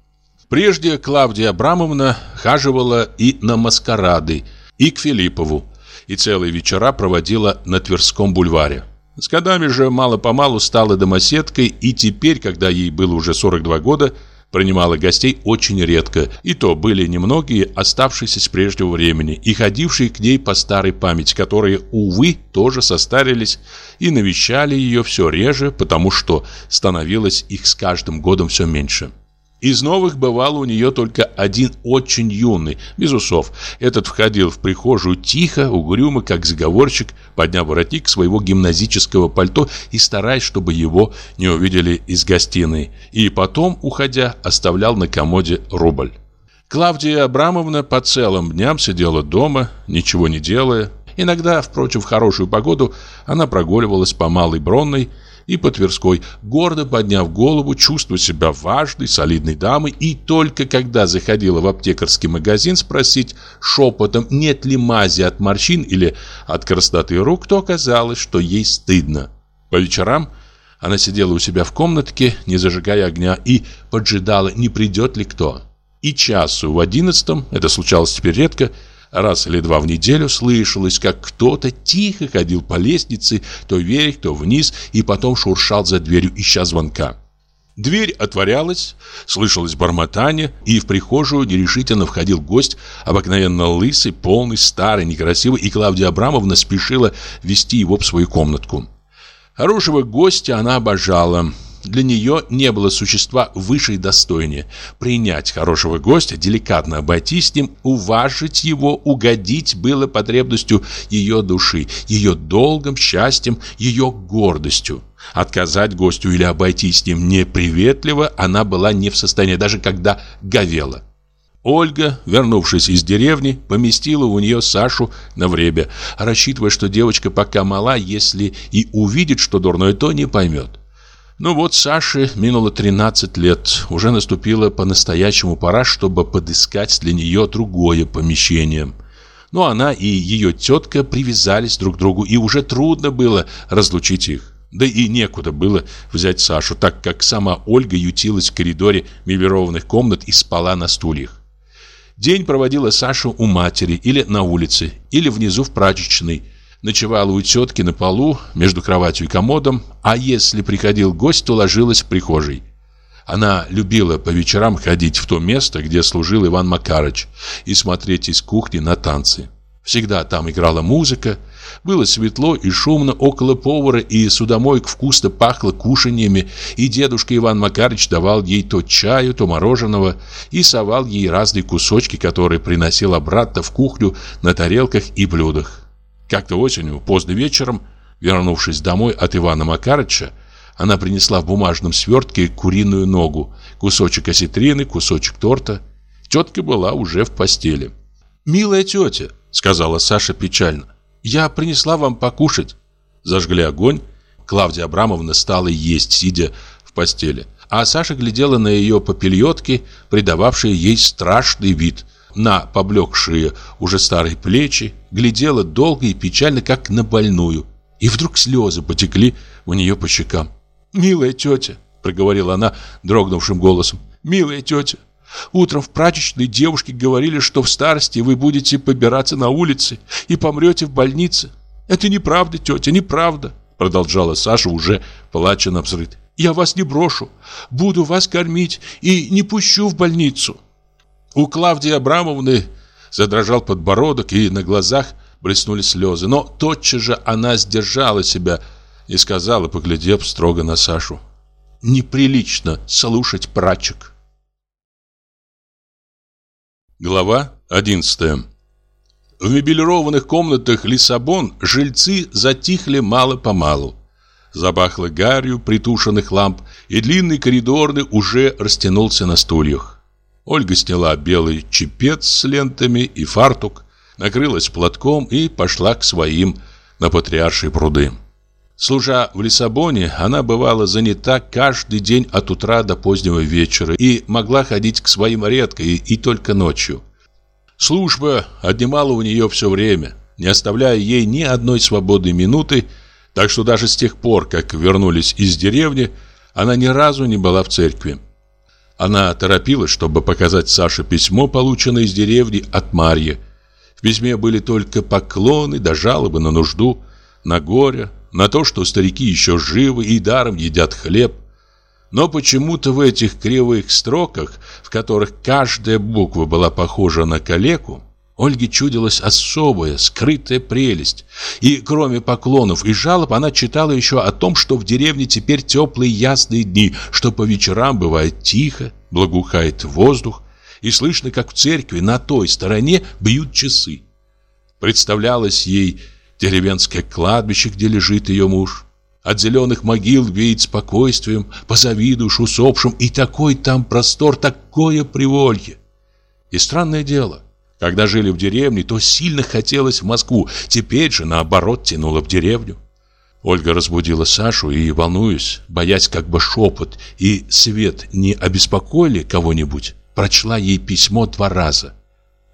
Прежде Клавдия Абрамовна хаживала и на маскарады, и к Филиппову, и целые вечера проводила на Тверском бульваре. С годами же мало-помалу стала домоседкой, и теперь, когда ей было уже 42 года, принимала гостей очень редко, и то были немногие, оставшиеся с прежнего времени, и ходившие к ней по старой памяти, которые, увы, тоже состарились и навещали ее все реже, потому что становилось их с каждым годом все меньше. Из новых бывало у нее только один очень юный, без усов. Этот входил в прихожую тихо, угрюмо, как заговорщик, подняв воротник своего гимназического пальто и стараясь, чтобы его не увидели из гостиной. И потом, уходя, оставлял на комоде рубль. Клавдия Абрамовна по целым дням сидела дома, ничего не делая. Иногда, впрочем, в хорошую погоду она прогуливалась по Малой Бронной, и по Тверской, гордо подняв голову, чувствуя себя важной, солидной дамой, и только когда заходила в аптекарский магазин спросить шепотом, нет ли мази от морщин или от красноты рук, то оказалось, что ей стыдно. По вечерам она сидела у себя в комнатке, не зажигая огня, и поджидала, не придет ли кто. И часу в одиннадцатом, это случалось теперь редко, Раз или два в неделю слышалось, как кто-то тихо ходил по лестнице, то вверх, то вниз, и потом шуршал за дверью, ища звонка. Дверь отворялась, слышалось бормотание, и в прихожую нерешительно входил гость, обыкновенно лысый, полный, старый, некрасивый, и Клавдия Абрамовна спешила вести его в свою комнатку. Хорошего гостя она обожала, для нее не было существа выше и достойнее. Принять хорошего гостя, деликатно обойтись с ним, уважить его, угодить было потребностью ее души, ее долгом, счастьем, ее гордостью. Отказать гостю или обойтись с ним неприветливо она была не в состоянии, даже когда говела. Ольга, вернувшись из деревни, поместила у нее Сашу на время, рассчитывая, что девочка пока мала, если и увидит, что дурное, то не поймет. Ну вот Саше минуло 13 лет. Уже наступила по-настоящему пора, чтобы подыскать для нее другое помещение. Но она и ее тетка привязались друг к другу, и уже трудно было разлучить их. Да и некуда было взять Сашу, так как сама Ольга ютилась в коридоре мебелированных комнат и спала на стульях. День проводила Саша у матери или на улице, или внизу в прачечной, ночевала у тетки на полу между кроватью и комодом, а если приходил гость, то ложилась в прихожей. Она любила по вечерам ходить в то место, где служил Иван Макарыч, и смотреть из кухни на танцы. Всегда там играла музыка, было светло и шумно около повара, и судомойк вкусно пахло кушаньями, и дедушка Иван Макарыч давал ей то чаю, то мороженого, и совал ей разные кусочки, которые приносил обратно в кухню на тарелках и блюдах. Как-то осенью, поздно вечером, вернувшись домой от Ивана Макарыча, Она принесла в бумажном свертке куриную ногу, кусочек осетрины, кусочек торта. Тетка была уже в постели. «Милая тетя», — сказала Саша печально, — «я принесла вам покушать». Зажгли огонь. Клавдия Абрамовна стала есть, сидя в постели. А Саша глядела на ее попельотки, придававшие ей страшный вид, на поблекшие уже старые плечи, глядела долго и печально, как на больную. И вдруг слезы потекли у нее по щекам. «Милая тетя», — проговорила она дрогнувшим голосом, «милая тетя, утром в прачечной девушки говорили, что в старости вы будете побираться на улице и помрете в больнице. Это неправда, тетя, неправда», — продолжала Саша, уже плача на взрыд. «Я вас не брошу, буду вас кормить и не пущу в больницу». У Клавдии Абрамовны задрожал подбородок, и на глазах блеснули слезы. Но тотчас же она сдержала себя, — и сказала, поглядев строго на Сашу. «Неприлично слушать прачек». Глава 11 В мебелированных комнатах Лиссабон жильцы затихли мало-помалу. Запахло гарью притушенных ламп, и длинный коридорный уже растянулся на стульях. Ольга сняла белый чепец с лентами и фартук, накрылась платком и пошла к своим на Патриаршие пруды. Служа в Лиссабоне, она бывала занята каждый день от утра до позднего вечера и могла ходить к своим редко и, и только ночью. Служба отнимала у нее все время, не оставляя ей ни одной свободной минуты, так что даже с тех пор, как вернулись из деревни, она ни разу не была в церкви. Она торопилась, чтобы показать Саше письмо, полученное из деревни от Марьи. В письме были только поклоны да жалобы на нужду, на горе, на то, что старики еще живы и даром едят хлеб. Но почему-то в этих кривых строках, в которых каждая буква была похожа на калеку, Ольге чудилась особая, скрытая прелесть. И кроме поклонов и жалоб, она читала еще о том, что в деревне теперь теплые ясные дни, что по вечерам бывает тихо, благоухает воздух, и слышно, как в церкви на той стороне бьют часы. Представлялось ей деревенское кладбище, где лежит ее муж. От зеленых могил веет спокойствием, позавидуешь усопшим, и такой там простор, такое приволье. И странное дело, когда жили в деревне, то сильно хотелось в Москву, теперь же, наоборот, тянуло в деревню. Ольга разбудила Сашу и, волнуясь, боясь как бы шепот и свет не обеспокоили кого-нибудь, прочла ей письмо два раза.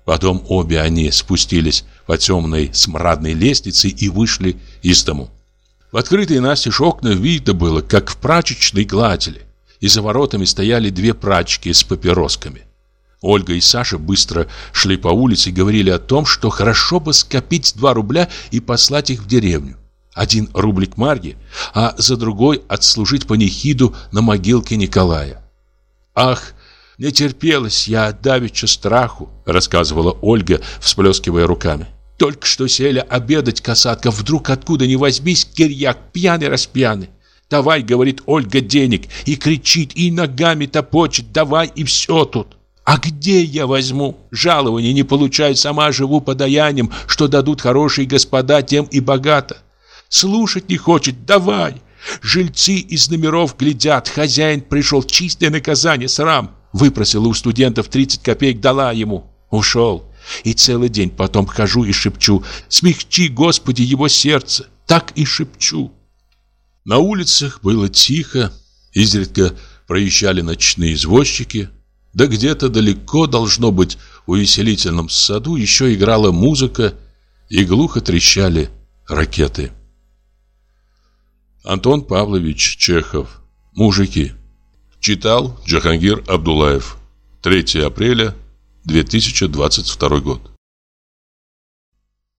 Потом обе они спустились по темной смрадной лестнице и вышли из дому. В открытые настежь окна видно было, как в прачечной гладили, и за воротами стояли две прачки с папиросками. Ольга и Саша быстро шли по улице и говорили о том, что хорошо бы скопить два рубля и послать их в деревню. Один рублик Марье, а за другой отслужить панихиду на могилке Николая. «Ах, не терпелась я давеча страху», — рассказывала Ольга, всплескивая руками. Только что сели обедать касатка, вдруг откуда ни возьмись, кирьяк пьяный-распьяный. «Давай», — говорит Ольга, — «денег», и кричит, и ногами топочет, «давай», и все тут. А где я возьму? Жалование не получаю, сама живу подаянием, что дадут хорошие господа, тем и богато. Слушать не хочет, давай. Жильцы из номеров глядят, хозяин пришел, чистое наказание, срам. Выпросила у студентов 30 копеек, дала ему. Ушел. И целый день потом хожу и шепчу «Смягчи, Господи, его сердце!» Так и шепчу. На улицах было тихо, изредка проезжали ночные извозчики, да где-то далеко, должно быть, в увеселительном саду еще играла музыка и глухо трещали ракеты. Антон Павлович Чехов «Мужики» Читал Джахангир Абдулаев 3 апреля 2022 год